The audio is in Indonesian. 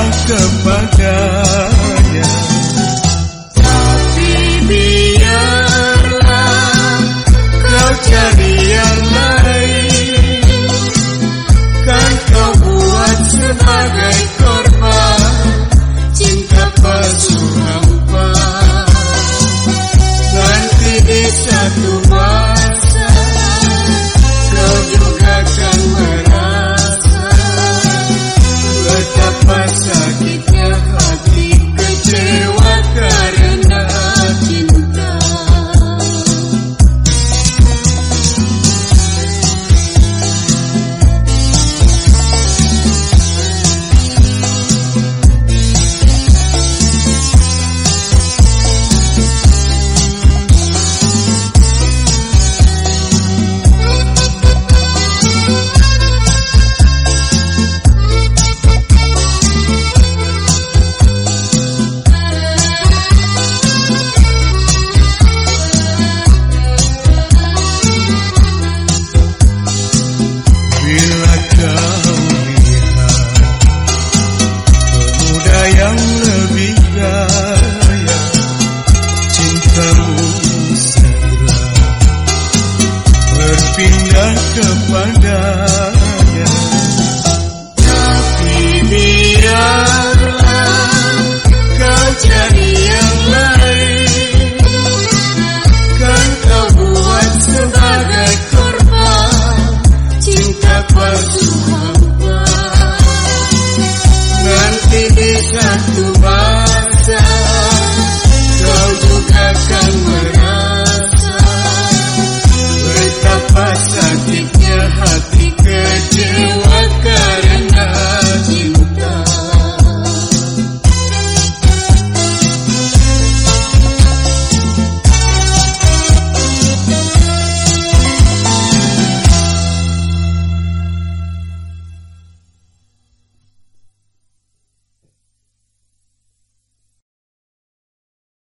Berpindah kepadanya Tapi biarlah kau cari breakfast.